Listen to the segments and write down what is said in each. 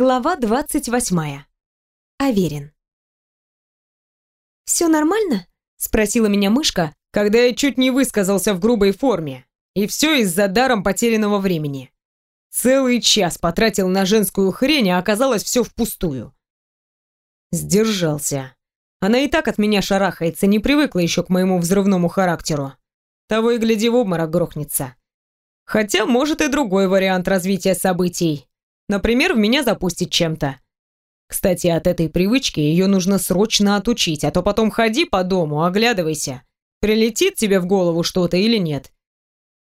Глава двадцать восьмая. Аверин. «Все нормально?» — спросила меня мышка, когда я чуть не высказался в грубой форме. И все из-за даром потерянного времени. Целый час потратил на женскую хрень, а оказалось все впустую. Сдержался. Она и так от меня шарахается, не привыкла еще к моему взрывному характеру. Того и гляди в обморок грохнется. Хотя, может, и другой вариант развития событий. Например, в меня запустить чем-то. Кстати, от этой привычки ее нужно срочно отучить, а то потом ходи по дому, оглядывайся. Прилетит тебе в голову что-то или нет.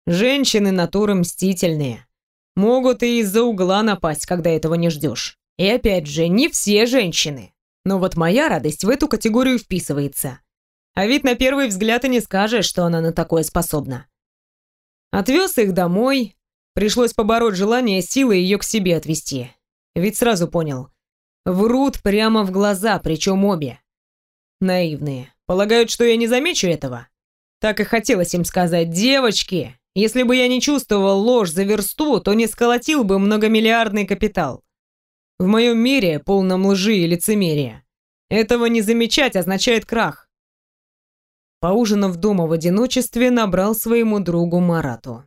Женщины натуры мстительные. Могут и из-за угла напасть, когда этого не ждешь. И опять же, не все женщины. Но вот моя радость в эту категорию вписывается. А ведь на первый взгляд и не скажешь, что она на такое способна. Отвез их домой. Пришлось побороть желание силой ее к себе отвести. Ведь сразу понял. Врут прямо в глаза, причем обе. Наивные. Полагают, что я не замечу этого? Так и хотелось им сказать, девочки, если бы я не чувствовал ложь за версту, то не сколотил бы многомиллиардный капитал. В моем мире, полном лжи и лицемерия, этого не замечать означает крах. Поужинав дома в одиночестве, набрал своему другу Марату.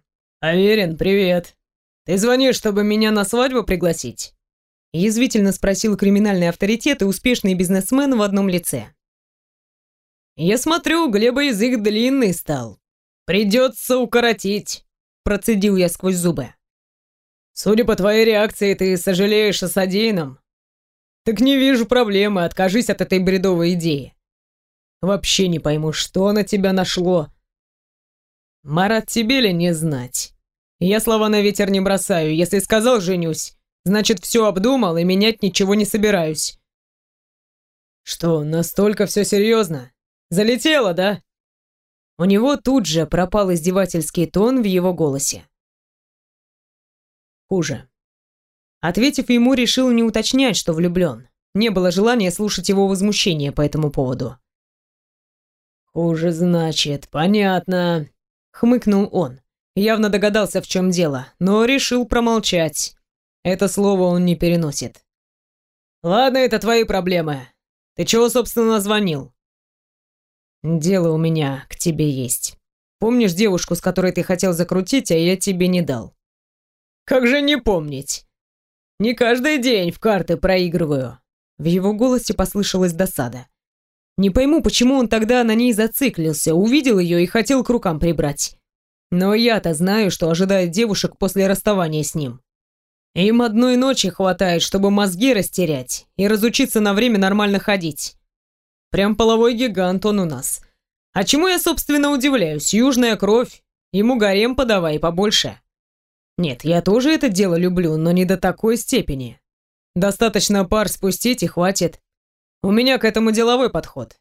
«Аверин, привет. Ты звонишь, чтобы меня на свадьбу пригласить?» Язвительно спросил криминальный авторитет и успешный бизнесмен в одном лице. «Я смотрю, Глеба язык длинный стал. Придется укоротить», — процедил я сквозь зубы. «Судя по твоей реакции, ты сожалеешь о содеянном?» «Так не вижу проблемы, откажись от этой бредовой идеи. Вообще не пойму, что на тебя нашло. Марат, тебе ли не знать? Я слова на ветер не бросаю. Если сказал «женюсь», значит, все обдумал и менять ничего не собираюсь. Что, настолько все серьезно? Залетело, да? У него тут же пропал издевательский тон в его голосе. Хуже. Ответив ему, решил не уточнять, что влюблен. Не было желания слушать его возмущение по этому поводу. «Хуже, значит, понятно», — хмыкнул он. Явно догадался, в чем дело, но решил промолчать. Это слово он не переносит. «Ладно, это твои проблемы. Ты чего, собственно, звонил?» «Дело у меня к тебе есть. Помнишь девушку, с которой ты хотел закрутить, а я тебе не дал?» «Как же не помнить? Не каждый день в карты проигрываю». В его голосе послышалась досада. Не пойму, почему он тогда на ней зациклился, увидел ее и хотел к рукам прибрать. Но я-то знаю, что ожидает девушек после расставания с ним. Им одной ночи хватает, чтобы мозги растерять и разучиться на время нормально ходить. Прям половой гигант он у нас. А чему я, собственно, удивляюсь? Южная кровь. Ему гарем подавай побольше. Нет, я тоже это дело люблю, но не до такой степени. Достаточно пар спустить и хватит. У меня к этому деловой подход.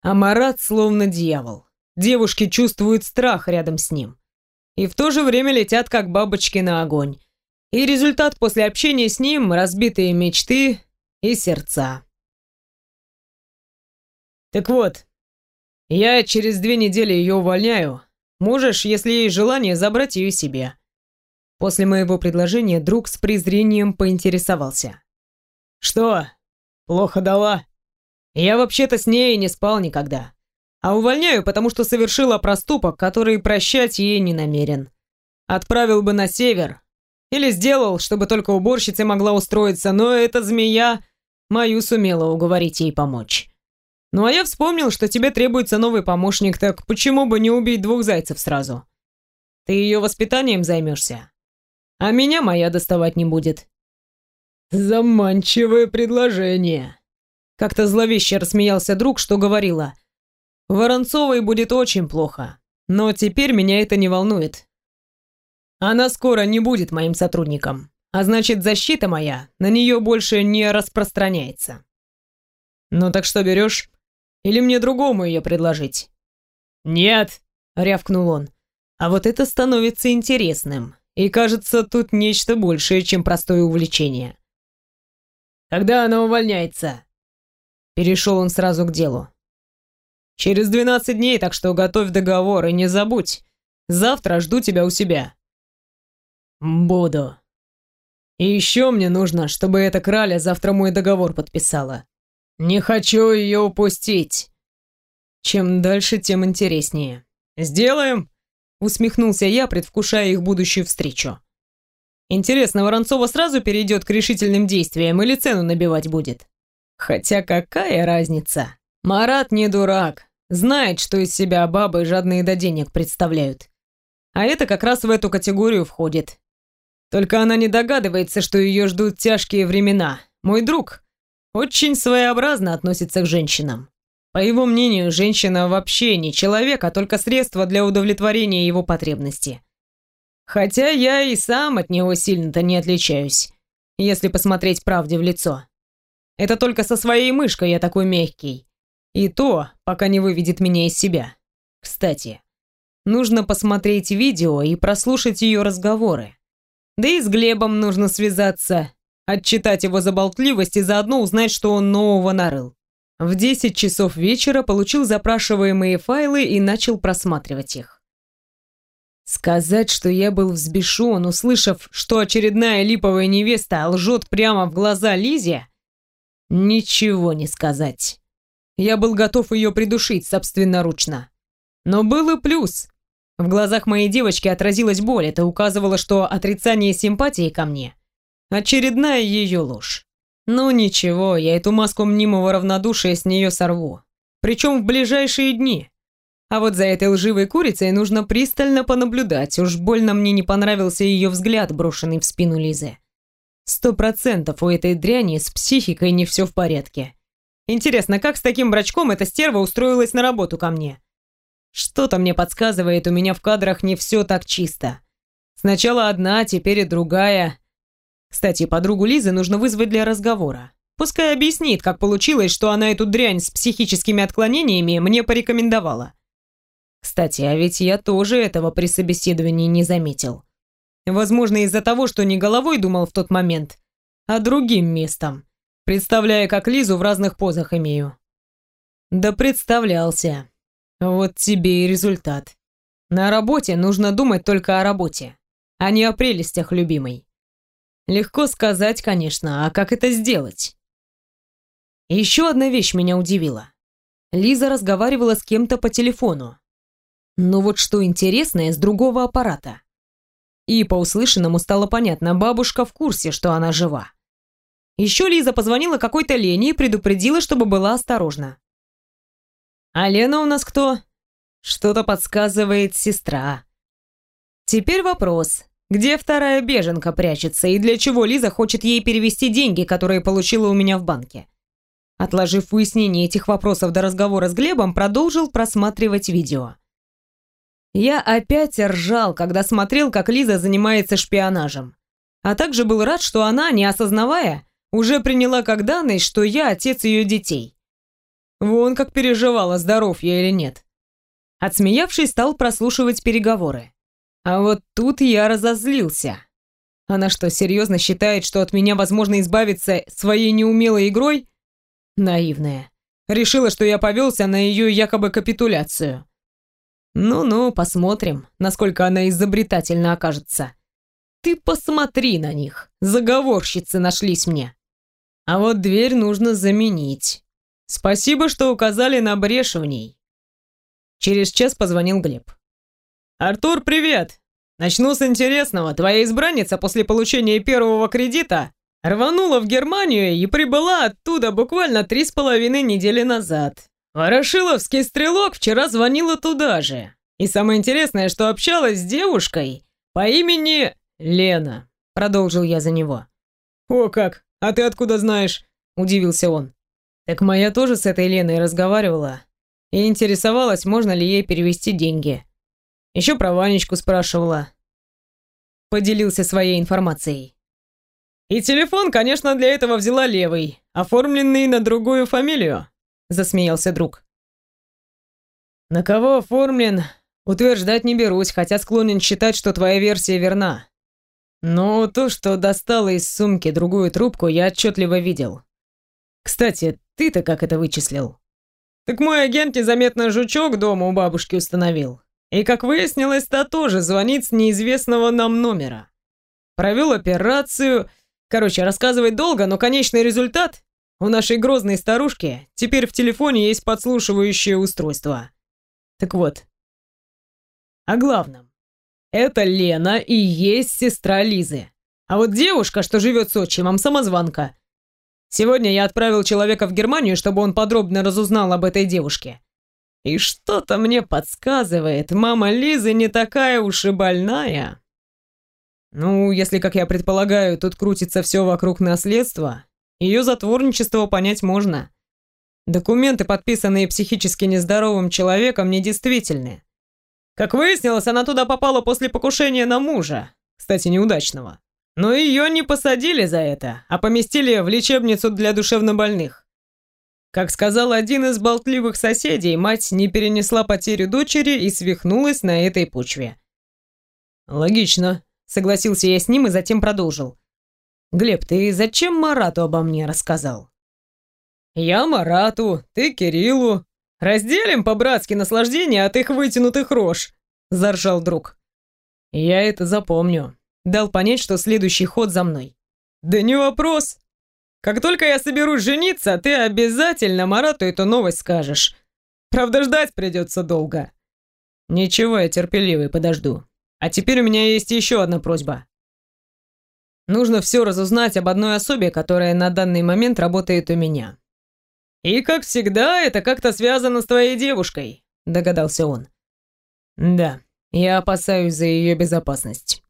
А Марат словно дьявол. Девушки чувствуют страх рядом с ним. И в то же время летят, как бабочки на огонь. И результат после общения с ним – разбитые мечты и сердца. Так вот, я через две недели ее увольняю. Можешь, если есть желание, забрать ее себе. После моего предложения друг с презрением поинтересовался. Что, плохо дала? Я вообще-то с ней не спал никогда. А увольняю, потому что совершила проступок, который прощать ей не намерен. Отправил бы на север. Или сделал, чтобы только уборщица могла устроиться, но эта змея мою сумела уговорить ей помочь. Ну а я вспомнил, что тебе требуется новый помощник, так почему бы не убить двух зайцев сразу? Ты ее воспитанием займешься, а меня моя доставать не будет. Заманчивое предложение. Как-то зловеще рассмеялся друг, что говорила. Воронцовой будет очень плохо, но теперь меня это не волнует. Она скоро не будет моим сотрудником, а значит защита моя на нее больше не распространяется. Ну так что берешь? Или мне другому ее предложить? Нет, рявкнул он. А вот это становится интересным. И кажется, тут нечто большее, чем простое увлечение. Когда она увольняется? Перешел он сразу к делу. «Через двенадцать дней, так что готовь договор и не забудь. Завтра жду тебя у себя». «Буду». И еще мне нужно, чтобы эта краля завтра мой договор подписала. Не хочу ее упустить. Чем дальше, тем интереснее. Сделаем, усмехнулся я, предвкушая их будущую встречу. Интересно, Воронцова сразу перейдет к решительным действиям или цену набивать будет? Хотя какая разница? Марат не дурак, знает, что из себя бабы жадные до денег представляют. А это как раз в эту категорию входит. Только она не догадывается, что ее ждут тяжкие времена. Мой друг очень своеобразно относится к женщинам. По его мнению, женщина вообще не человек, а только средство для удовлетворения его потребности. Хотя я и сам от него сильно-то не отличаюсь, если посмотреть правде в лицо. Это только со своей мышкой я такой мягкий. И то, пока не выведет меня из себя. Кстати, нужно посмотреть видео и прослушать ее разговоры. Да и с Глебом нужно связаться, отчитать его за болтливость и заодно узнать, что он нового нарыл. В 10 часов вечера получил запрашиваемые файлы и начал просматривать их. Сказать, что я был взбешен, услышав, что очередная липовая невеста лжет прямо в глаза Лизе, ничего не сказать. Я был готов ее придушить собственноручно. Но был и плюс. В глазах моей девочки отразилась боль, это указывало, что отрицание симпатии ко мне – очередная ее ложь. Ну ничего, я эту маску мнимого равнодушия с нее сорву. Причем в ближайшие дни. А вот за этой лживой курицей нужно пристально понаблюдать, уж больно мне не понравился ее взгляд, брошенный в спину Лизы. Сто процентов у этой дряни с психикой не все в порядке. Интересно, как с таким брачком эта стерва устроилась на работу ко мне? Что-то мне подсказывает, у меня в кадрах не все так чисто. Сначала одна, теперь и другая. Кстати, подругу Лизы нужно вызвать для разговора. Пускай объяснит, как получилось, что она эту дрянь с психическими отклонениями мне порекомендовала. Кстати, а ведь я тоже этого при собеседовании не заметил. Возможно, из-за того, что не головой думал в тот момент, а другим местом, представляя, как Лизу в разных позах имею. Да представлялся. Вот тебе и результат. На работе нужно думать только о работе, а не о прелестях любимой. Легко сказать, конечно, а как это сделать? Еще одна вещь меня удивила. Лиза разговаривала с кем-то по телефону. Но вот что интересное, с другого аппарата. И по услышанному стало понятно, бабушка в курсе, что она жива. Еще Лиза позвонила какой-то Лене и предупредила, чтобы была осторожна. А Лена у нас кто? Что-то подсказывает сестра. Теперь вопрос. Где вторая беженка прячется и для чего Лиза хочет ей перевести деньги, которые получила у меня в банке? Отложив выяснение этих вопросов до разговора с Глебом, продолжил просматривать видео. Я опять ржал, когда смотрел, как Лиза занимается шпионажем. А также был рад, что она, не осознавая, уже приняла как данность, что я отец ее детей. Вон как переживала, здоров я или нет. Отсмеявшись, стал прослушивать переговоры. А вот тут я разозлился. Она что, серьезно считает, что от меня возможно избавиться своей неумелой игрой? Наивная. Решила, что я повелся на ее якобы капитуляцию. Ну-ну, посмотрим, насколько она изобретательно окажется. Ты посмотри на них. Заговорщицы нашлись мне. А вот дверь нужно заменить. Спасибо, что указали на брешь в ней. Через час позвонил Глеб. Артур, привет. Начну с интересного. Твоя избранница после получения первого кредита рванула в Германию и прибыла оттуда буквально три с половиной недели назад. Ворошиловский стрелок вчера звонила туда же. И самое интересное, что общалась с девушкой по имени Лена. Продолжил я за него. О как! А ты откуда знаешь? Удивился он. Так моя тоже с этой Леной разговаривала и интересовалась, можно ли ей перевести деньги. Еще про Ванечку спрашивала. Поделился своей информацией. И телефон, конечно, для этого взяла левый, оформленный на другую фамилию, засмеялся друг. На кого оформлен, утверждать не берусь, хотя склонен считать, что твоя версия верна. Но то, что достала из сумки другую трубку, я отчетливо видел. Кстати, ты-то как это вычислил? Так мой агент незаметно жучок дома у бабушки установил. И как выяснилось, та тоже звонит с неизвестного нам номера. Провел операцию, Короче, рассказывать долго, но конечный результат у нашей грозной старушки теперь в телефоне есть подслушивающее устройство. Так вот, о главном. Это Лена и есть сестра Лизы. А вот девушка, что живет с отчимом, самозванка. Сегодня я отправил человека в Германию, чтобы он подробно разузнал об этой девушке. И что-то мне подсказывает, мама Лизы не такая уж и больная. Ну, если, как я предполагаю, тут крутится все вокруг наследства, ее затворничество понять можно. Документы, подписанные психически нездоровым человеком, недействительны. Как выяснилось, она туда попала после покушения на мужа, кстати, неудачного. Но ее не посадили за это, а поместили в лечебницу для душевнобольных. Как сказал один из болтливых соседей, мать не перенесла потерю дочери и свихнулась на этой почве. «Логично», — согласился я с ним и затем продолжил. «Глеб, ты зачем Марату обо мне рассказал?» «Я Марату, ты Кириллу. Разделим по-братски наслаждение от их вытянутых рож», — заржал друг. «Я это запомню», Дал понять, что следующий ход за мной. «Да не вопрос. Как только я соберусь жениться, ты обязательно Марату эту новость скажешь. Правда, ждать придется долго». «Ничего, я терпеливый, подожду. А теперь у меня есть еще одна просьба. Нужно все разузнать об одной особе, которая на данный момент работает у меня. И, как всегда, это как-то связано с твоей девушкой», — догадался он. «Да, я опасаюсь за ее безопасность».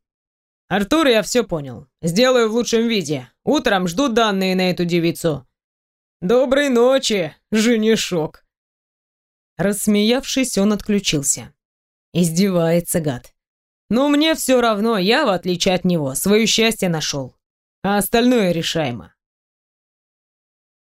«Артур, я все понял. Сделаю в лучшем виде. Утром жду данные на эту девицу». «Доброй ночи, женишок!» Рассмеявшись, он отключился. Издевается гад. «Но мне все равно, я, в отличие от него, свое счастье нашел. А остальное решаемо.